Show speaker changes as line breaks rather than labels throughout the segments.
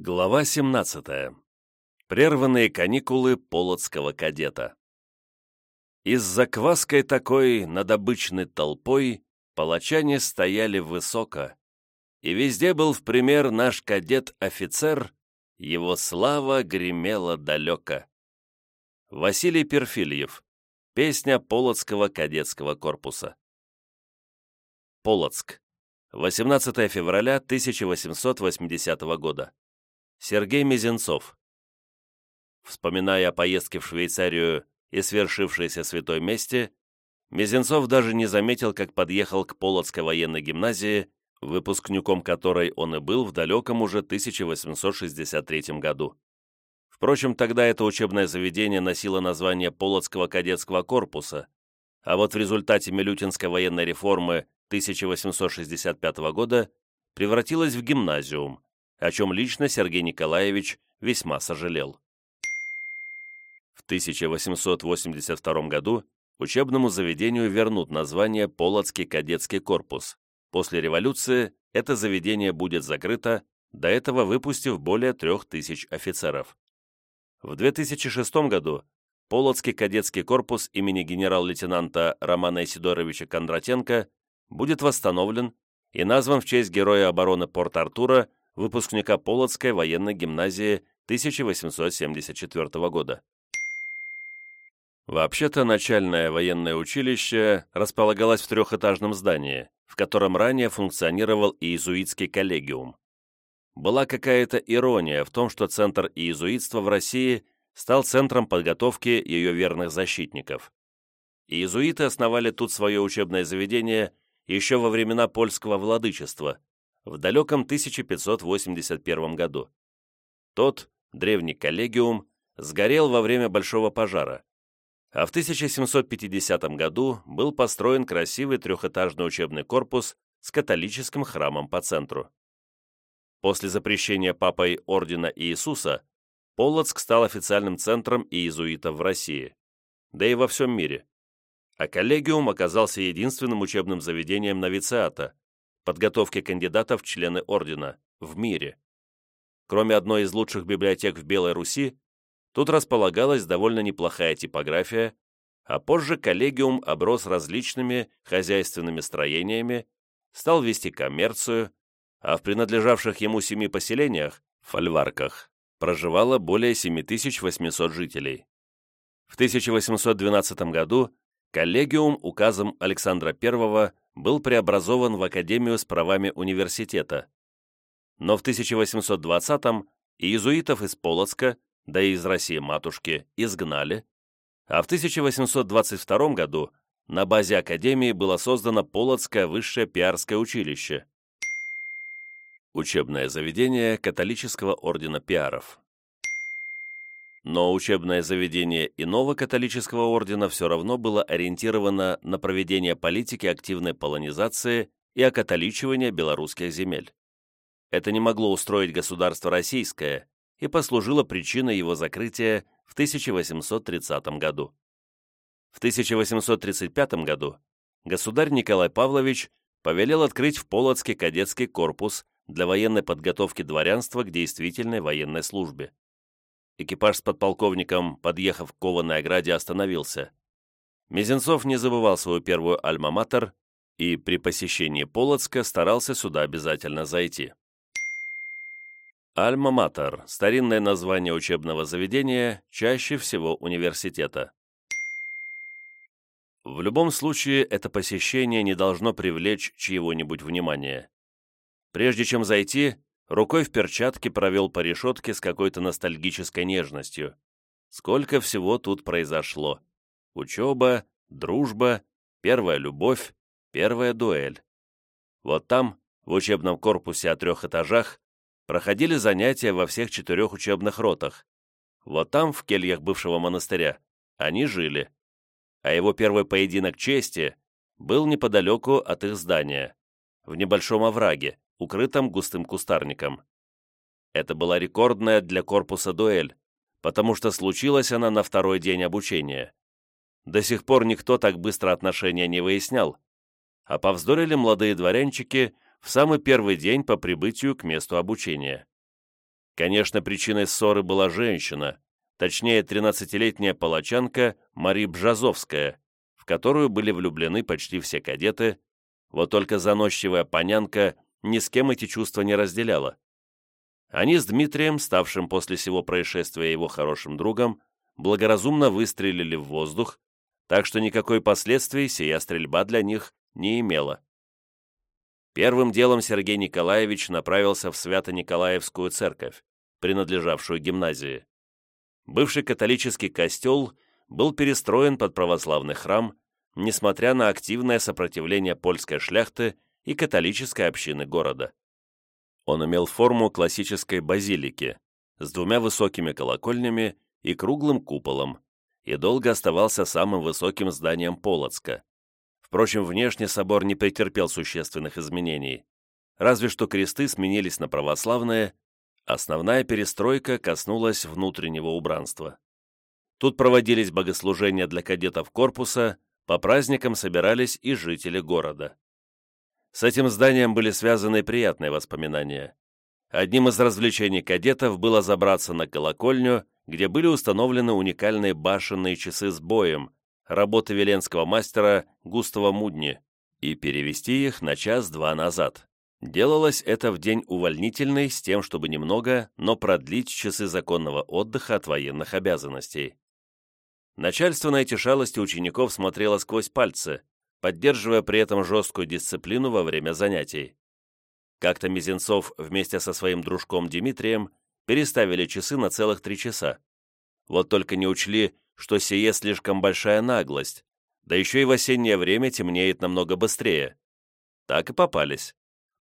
Глава 17. Прерванные каникулы полоцкого кадета. Из закваской такой над обычной толпой палачане стояли высоко, и везде был в пример наш кадет-офицер, его слава гремела далеко. Василий Перфильев. Песня Полоцкого кадетского корпуса. Полоцк. 18 февраля 1880 года. Сергей Мизинцов. Вспоминая о поездке в Швейцарию и свершившейся святой месте, Мизинцов даже не заметил, как подъехал к Полоцкой военной гимназии, выпускником которой он и был в далеком уже 1863 году. Впрочем, тогда это учебное заведение носило название Полоцкого кадетского корпуса, а вот в результате Милютинской военной реформы 1865 года превратилось в гимназиум, о чем лично Сергей Николаевич весьма сожалел. В 1882 году учебному заведению вернут название Полоцкий кадетский корпус. После революции это заведение будет закрыто, до этого выпустив более трех тысяч офицеров. В 2006 году Полоцкий кадетский корпус имени генерал-лейтенанта Романа Исидоровича Кондратенко будет восстановлен и назван в честь героя обороны Порт-Артура выпускника Полоцкой военной гимназии 1874 года. Вообще-то начальное военное училище располагалось в трехэтажном здании, в котором ранее функционировал иезуитский коллегиум. Была какая-то ирония в том, что центр иезуитства в России стал центром подготовки ее верных защитников. Иезуиты основали тут свое учебное заведение еще во времена польского владычества, в далеком 1581 году. Тот, древний коллегиум, сгорел во время Большого пожара, а в 1750 году был построен красивый трехэтажный учебный корпус с католическим храмом по центру. После запрещения папой Ордена Иисуса Полоцк стал официальным центром иезуитов в России, да и во всем мире. А коллегиум оказался единственным учебным заведением новициата, подготовки кандидатов в члены ордена в мире. Кроме одной из лучших библиотек в Белой Руси, тут располагалась довольно неплохая типография, а позже коллегиум оброс различными хозяйственными строениями, стал вести коммерцию, а в принадлежавших ему семи поселениях, фольварках, проживало более 7800 жителей. В 1812 году коллегиум указом Александра I был преобразован в Академию с правами университета. Но в 1820-м иезуитов из Полоцка, да и из России-матушки, изгнали, а в 1822 году на базе Академии было создано Полоцкое высшее пиарское училище, учебное заведение католического ордена пиаров. Но учебное заведение иного католического ордена все равно было ориентировано на проведение политики активной полонизации и окатоличивания белорусских земель. Это не могло устроить государство российское и послужило причиной его закрытия в 1830 году. В 1835 году государь Николай Павлович повелел открыть в Полоцке кадетский корпус для военной подготовки дворянства к действительной военной службе. Экипаж с подполковником, подъехав к кованой ограде, остановился. Мизинцов не забывал свою первую альма-матер и при посещении Полоцка старался сюда обязательно зайти. Альма-матер – старинное название учебного заведения, чаще всего университета. В любом случае, это посещение не должно привлечь чьего-нибудь внимания. Прежде чем зайти, Рукой в перчатке провел по решетке с какой-то ностальгической нежностью. Сколько всего тут произошло. Учеба, дружба, первая любовь, первая дуэль. Вот там, в учебном корпусе о трех этажах, проходили занятия во всех четырех учебных ротах. Вот там, в кельях бывшего монастыря, они жили. А его первый поединок чести был неподалеку от их здания, в небольшом овраге, укрытом густым кустарником. Это была рекордная для корпуса дуэль, потому что случилась она на второй день обучения. До сих пор никто так быстро отношения не выяснял, а повздорили молодые дворянчики в самый первый день по прибытию к месту обучения. Конечно, причиной ссоры была женщина, точнее 13-летняя палачанка Мари Бжазовская, в которую были влюблены почти все кадеты, вот только заносчивая понянка ни с кем эти чувства не разделяла. Они с Дмитрием, ставшим после всего происшествия его хорошим другом, благоразумно выстрелили в воздух, так что никакой последствий сия стрельба для них не имела. Первым делом Сергей Николаевич направился в Свято-Николаевскую церковь, принадлежавшую гимназии. Бывший католический костел был перестроен под православный храм, несмотря на активное сопротивление польской шляхты и католической общины города. Он имел форму классической базилики с двумя высокими колокольнями и круглым куполом, и долго оставался самым высоким зданием Полоцка. Впрочем, внешне собор не претерпел существенных изменений, разве что кресты сменились на православные, основная перестройка коснулась внутреннего убранства. Тут проводились богослужения для кадетов корпуса, по праздникам собирались и жители города. С этим зданием были связаны приятные воспоминания. Одним из развлечений кадетов было забраться на колокольню, где были установлены уникальные башенные часы с боем, работы веленского мастера Густава Мудни, и перевести их на час-два назад. Делалось это в день увольнительный с тем, чтобы немного, но продлить часы законного отдыха от военных обязанностей. Начальство на эти шалости учеников смотрело сквозь пальцы, поддерживая при этом жесткую дисциплину во время занятий. Как-то Мизинцов вместе со своим дружком Дмитрием переставили часы на целых три часа. Вот только не учли, что сие слишком большая наглость, да еще и в осеннее время темнеет намного быстрее. Так и попались.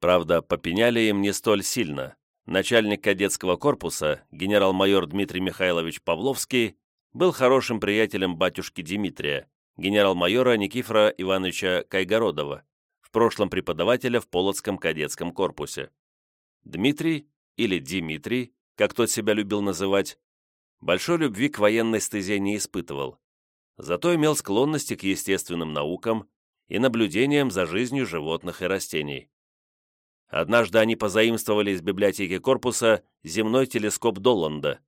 Правда, попеняли им не столь сильно. Начальник кадетского корпуса, генерал-майор Дмитрий Михайлович Павловский, был хорошим приятелем батюшки Дмитрия, генерал-майора Никифора Ивановича Кайгородова, в прошлом преподавателя в Полоцком кадетском корпусе. Дмитрий, или Дмитрий, как тот себя любил называть, большой любви к военной стезе не испытывал, зато имел склонности к естественным наукам и наблюдениям за жизнью животных и растений. Однажды они позаимствовали из библиотеки корпуса земной телескоп Долланда,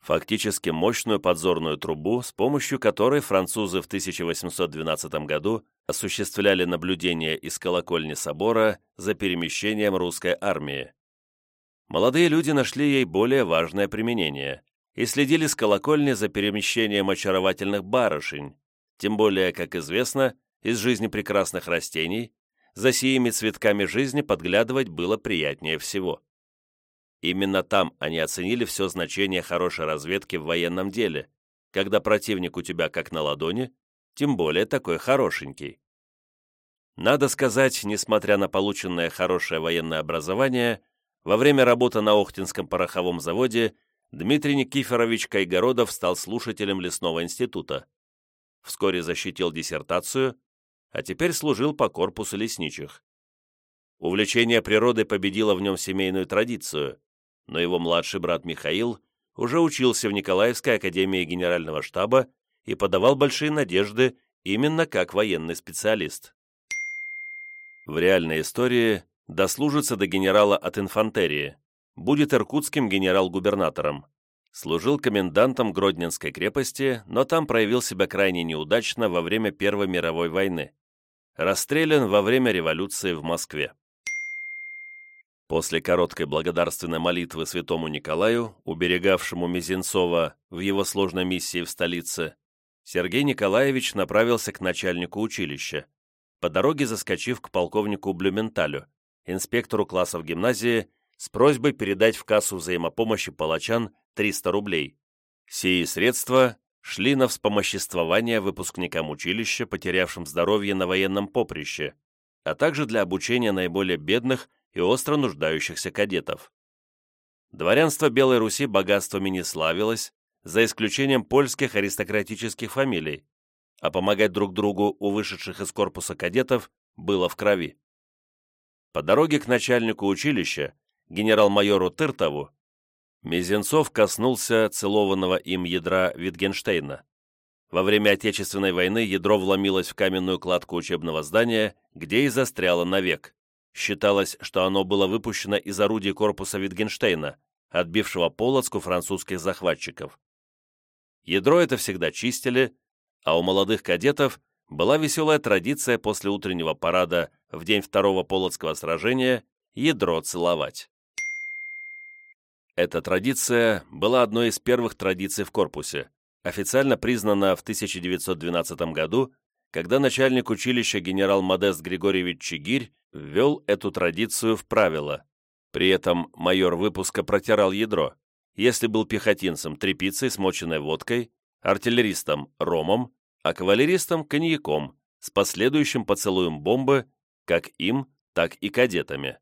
фактически мощную подзорную трубу, с помощью которой французы в 1812 году осуществляли наблюдение из колокольни собора за перемещением русской армии. Молодые люди нашли ей более важное применение и следили с колокольни за перемещением очаровательных барышень, тем более, как известно, из жизни прекрасных растений, за сиими цветками жизни подглядывать было приятнее всего. Именно там они оценили все значение хорошей разведки в военном деле, когда противник у тебя как на ладони, тем более такой хорошенький. Надо сказать, несмотря на полученное хорошее военное образование, во время работы на Охтинском пороховом заводе Дмитрий Никифорович Кайгородов стал слушателем лесного института. Вскоре защитил диссертацию, а теперь служил по корпусу лесничих. Увлечение природой победило в нем семейную традицию, но его младший брат Михаил уже учился в Николаевской академии генерального штаба и подавал большие надежды именно как военный специалист. В реальной истории дослужится до генерала от инфантерии, будет иркутским генерал-губернатором. Служил комендантом Гродненской крепости, но там проявил себя крайне неудачно во время Первой мировой войны. Расстрелян во время революции в Москве. После короткой благодарственной молитвы святому Николаю, уберегавшему Мизинцова в его сложной миссии в столице, Сергей Николаевич направился к начальнику училища, по дороге заскочив к полковнику Блюменталю, инспектору классов гимназии, с просьбой передать в кассу взаимопомощи палачан 300 рублей. Сии средства шли на вспомоществование выпускникам училища, потерявшим здоровье на военном поприще, а также для обучения наиболее бедных и остро нуждающихся кадетов. Дворянство Белой Руси богатствами не славилось, за исключением польских аристократических фамилий, а помогать друг другу у вышедших из корпуса кадетов было в крови. По дороге к начальнику училища, генерал-майору Тыртову, Мизинцов коснулся целованного им ядра Витгенштейна. Во время Отечественной войны ядро вломилось в каменную кладку учебного здания, где и застряло навек. Считалось, что оно было выпущено из орудий корпуса Витгенштейна, отбившего Полоцку французских захватчиков. Ядро это всегда чистили, а у молодых кадетов была веселая традиция после утреннего парада в день второго Полоцкого сражения ядро целовать. Эта традиция была одной из первых традиций в корпусе, официально признана в 1912 году, когда начальник училища генерал Модест Григорьевич Чигирь ввел эту традицию в правила. При этом майор выпуска протирал ядро, если был пехотинцем тряпицей, смоченной водкой, артиллеристом – ромом, а кавалеристом – коньяком, с последующим поцелуем бомбы, как им, так и кадетами.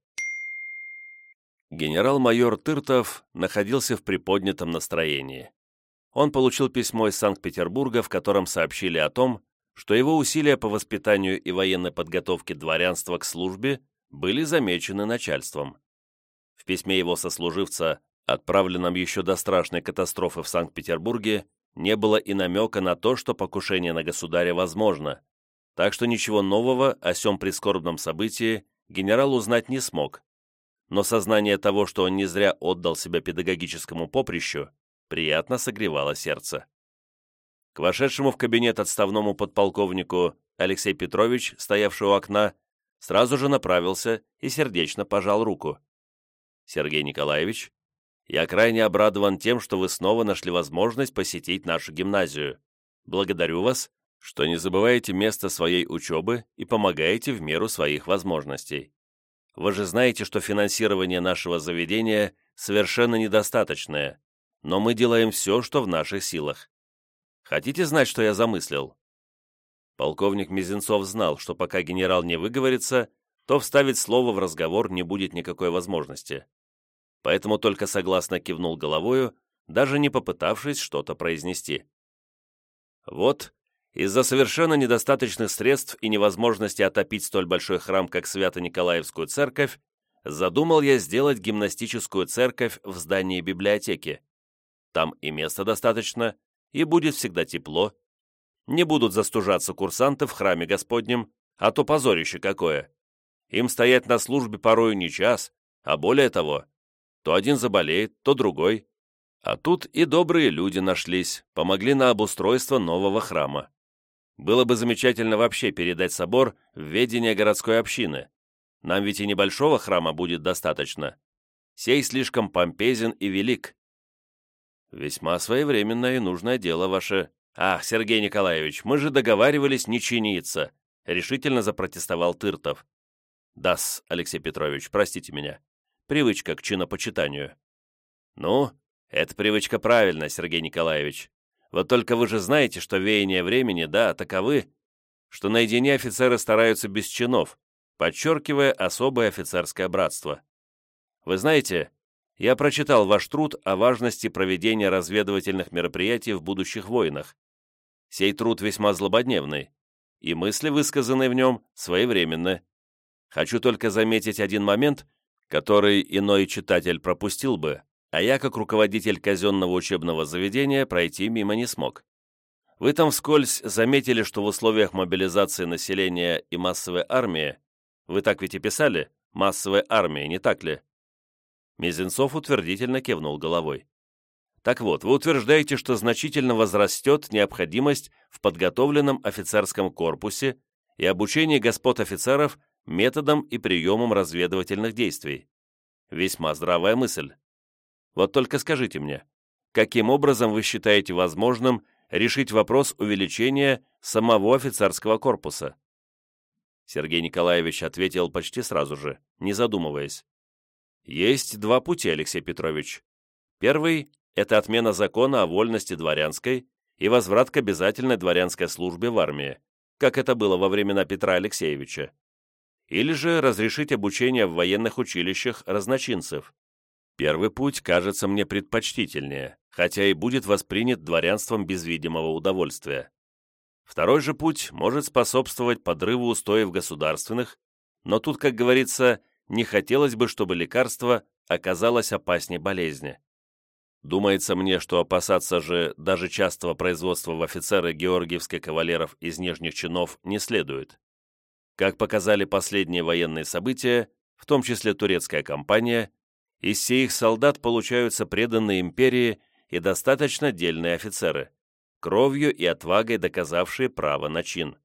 Генерал-майор Тыртов находился в приподнятом настроении. Он получил письмо из Санкт-Петербурга, в котором сообщили о том, что его усилия по воспитанию и военной подготовке дворянства к службе были замечены начальством. В письме его сослуживца, отправленном еще до страшной катастрофы в Санкт-Петербурге, не было и намека на то, что покушение на государя возможно, так что ничего нового о сём прискорбном событии генерал узнать не смог, но сознание того, что он не зря отдал себя педагогическому поприщу, приятно согревало сердце. К вошедшему в кабинет отставному подполковнику Алексей Петрович, стоявший у окна, сразу же направился и сердечно пожал руку. «Сергей Николаевич, я крайне обрадован тем, что вы снова нашли возможность посетить нашу гимназию. Благодарю вас, что не забываете место своей учебы и помогаете в меру своих возможностей. Вы же знаете, что финансирование нашего заведения совершенно недостаточное, но мы делаем все, что в наших силах. Хотите знать, что я замыслил?» Полковник Мизинцов знал, что пока генерал не выговорится, то вставить слово в разговор не будет никакой возможности. Поэтому только согласно кивнул головою, даже не попытавшись что-то произнести. Вот, из-за совершенно недостаточных средств и невозможности отопить столь большой храм, как Свято-Николаевскую церковь, задумал я сделать гимнастическую церковь в здании библиотеки. Там и места достаточно, и будет всегда тепло. Не будут застужаться курсанты в храме Господнем, а то позорище какое. Им стоять на службе порою не час, а более того, то один заболеет, то другой. А тут и добрые люди нашлись, помогли на обустройство нового храма. Было бы замечательно вообще передать собор в ведение городской общины. Нам ведь и небольшого храма будет достаточно. Сей слишком помпезен и велик. Весьма своевременное и нужное дело ваше. Ах, Сергей Николаевич, мы же договаривались не чиниться, решительно запротестовал Тыртов. Дас, Алексей Петрович, простите меня. Привычка к чинопочитанию. Ну, это привычка правильная, Сергей Николаевич. Вот только вы же знаете, что веяние времени, да, таковы, что наедине офицеры стараются без чинов, подчеркивая особое офицерское братство. Вы знаете, я прочитал ваш труд о важности проведения разведывательных мероприятий в будущих войнах. Сей труд весьма злободневный, и мысли, высказанные в нем, своевременны. Хочу только заметить один момент, который иной читатель пропустил бы, а я, как руководитель казенного учебного заведения, пройти мимо не смог. Вы там вскользь заметили, что в условиях мобилизации населения и массовой армии, вы так ведь и писали, массовой армии, не так ли? Мизинцов утвердительно кивнул головой. Так вот, вы утверждаете, что значительно возрастет необходимость в подготовленном офицерском корпусе и обучении господ офицеров методам и приемам разведывательных действий. Весьма здравая мысль. Вот только скажите мне, каким образом вы считаете возможным решить вопрос увеличения самого офицерского корпуса? Сергей Николаевич ответил почти сразу же, не задумываясь. Есть два пути, Алексей Петрович. Первый – это отмена закона о вольности дворянской и возврат к обязательной дворянской службе в армии, как это было во времена Петра Алексеевича. Или же разрешить обучение в военных училищах разночинцев, Первый путь кажется мне предпочтительнее, хотя и будет воспринят дворянством без видимого удовольствия. Второй же путь может способствовать подрыву устоев государственных, но тут, как говорится, не хотелось бы, чтобы лекарство оказалось опаснее болезни. Думается мне, что опасаться же даже частого производства в офицеры георгиевских кавалеров из нижних чинов не следует. Как показали последние военные события, в том числе турецкая кампания, из сих солдат получаются преданные империи и достаточно дельные офицеры, кровью и отвагой доказавшие право на чин.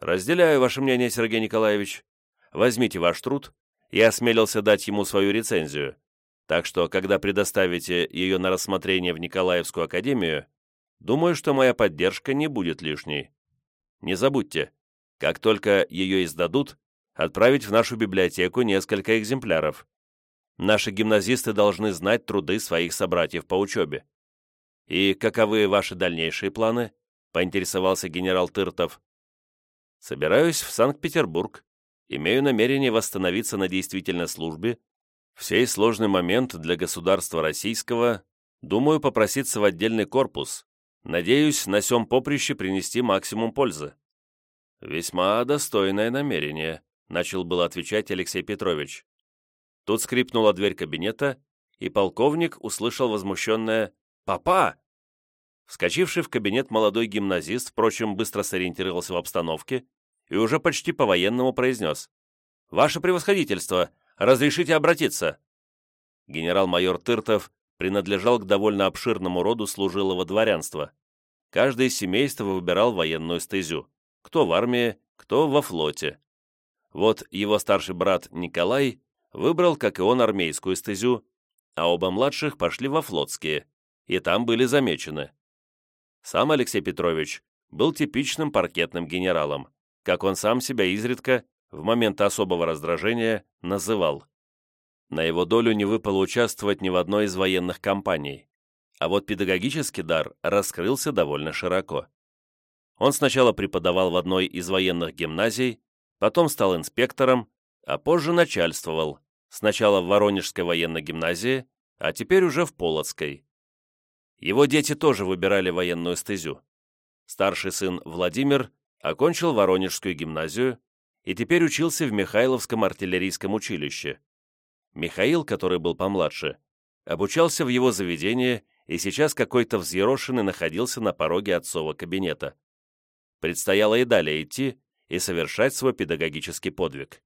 Разделяю ваше мнение, Сергей Николаевич. Возьмите ваш труд. Я осмелился дать ему свою рецензию. Так что, когда предоставите ее на рассмотрение в Николаевскую академию, думаю, что моя поддержка не будет лишней. Не забудьте, как только ее издадут, отправить в нашу библиотеку несколько экземпляров. Наши гимназисты должны знать труды своих собратьев по учебе. «И каковы ваши дальнейшие планы?» — поинтересовался генерал Тыртов. «Собираюсь в Санкт-Петербург. Имею намерение восстановиться на действительной службе. В сей сложный момент для государства российского думаю попроситься в отдельный корпус. Надеюсь, на сём поприще принести максимум пользы». «Весьма достойное намерение», — начал было отвечать Алексей Петрович. Тут скрипнула дверь кабинета, и полковник услышал возмущенное «Папа!». Вскочивший в кабинет молодой гимназист, впрочем, быстро сориентировался в обстановке и уже почти по-военному произнес «Ваше превосходительство, разрешите обратиться?» Генерал-майор Тыртов принадлежал к довольно обширному роду служилого дворянства. Каждый из семейства выбирал военную стезю. Кто в армии, кто во флоте. Вот его старший брат Николай выбрал, как и он, армейскую стезю, а оба младших пошли во флотские, и там были замечены. Сам Алексей Петрович был типичным паркетным генералом, как он сам себя изредка, в момент особого раздражения, называл. На его долю не выпало участвовать ни в одной из военных кампаний, а вот педагогический дар раскрылся довольно широко. Он сначала преподавал в одной из военных гимназий, потом стал инспектором, а позже начальствовал, сначала в Воронежской военной гимназии, а теперь уже в Полоцкой. Его дети тоже выбирали военную стезю. Старший сын Владимир окончил Воронежскую гимназию и теперь учился в Михайловском артиллерийском училище. Михаил, который был помладше, обучался в его заведении и сейчас какой-то взъерошенный находился на пороге отцова кабинета. Предстояло и далее идти и совершать свой педагогический подвиг.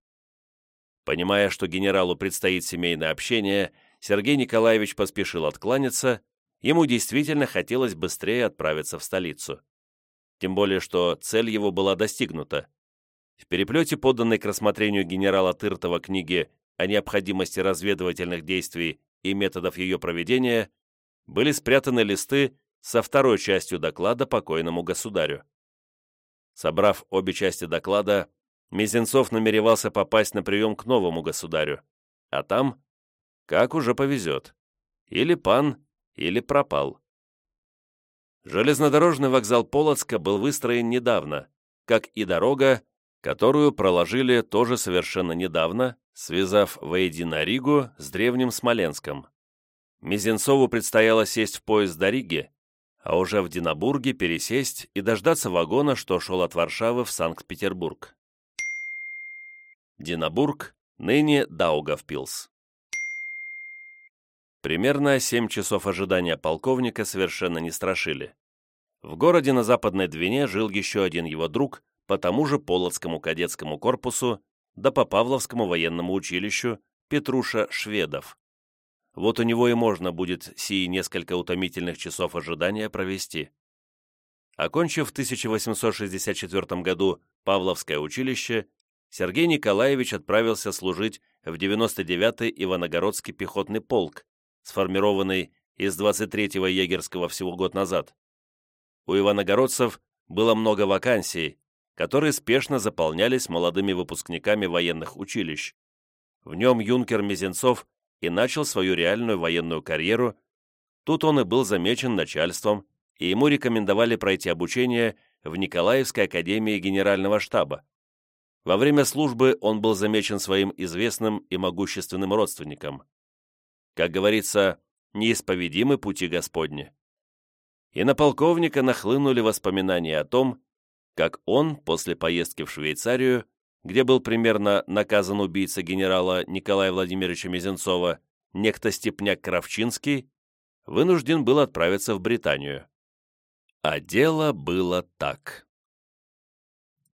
Понимая, что генералу предстоит семейное общение, Сергей Николаевич поспешил откланяться, ему действительно хотелось быстрее отправиться в столицу. Тем более, что цель его была достигнута. В переплете поданной к рассмотрению генерала Тыртова книги о необходимости разведывательных действий и методов ее проведения были спрятаны листы со второй частью доклада покойному государю. Собрав обе части доклада, Мизинцов намеревался попасть на прием к новому государю, а там, как уже повезет, или пан, или пропал. Железнодорожный вокзал Полоцка был выстроен недавно, как и дорога, которую проложили тоже совершенно недавно, связав воедино Ригу с древним Смоленском. Мизинцову предстояло сесть в поезд до Риги, а уже в Динабурге пересесть и дождаться вагона, что шел от Варшавы в Санкт-Петербург. Динабург, ныне Даугавпилс. Примерно семь часов ожидания полковника совершенно не страшили. В городе на Западной Двине жил еще один его друг по тому же Полоцкому кадетскому корпусу да по Павловскому военному училищу Петруша Шведов. Вот у него и можно будет сии несколько утомительных часов ожидания провести. Окончив в 1864 году Павловское училище, Сергей Николаевич отправился служить в 99-й Иваногородский пехотный полк, сформированный из 23-го егерского всего год назад. У иваногородцев было много вакансий, которые спешно заполнялись молодыми выпускниками военных училищ. В нем юнкер Мизинцов и начал свою реальную военную карьеру. Тут он и был замечен начальством, и ему рекомендовали пройти обучение в Николаевской академии генерального штаба. Во время службы он был замечен своим известным и могущественным родственником. Как говорится, неисповедимы пути Господни. И на полковника нахлынули воспоминания о том, как он после поездки в Швейцарию, где был примерно наказан убийца генерала Николая Владимировича Мизенцова, некто Степняк Кравчинский, вынужден был отправиться в Британию. А дело было так.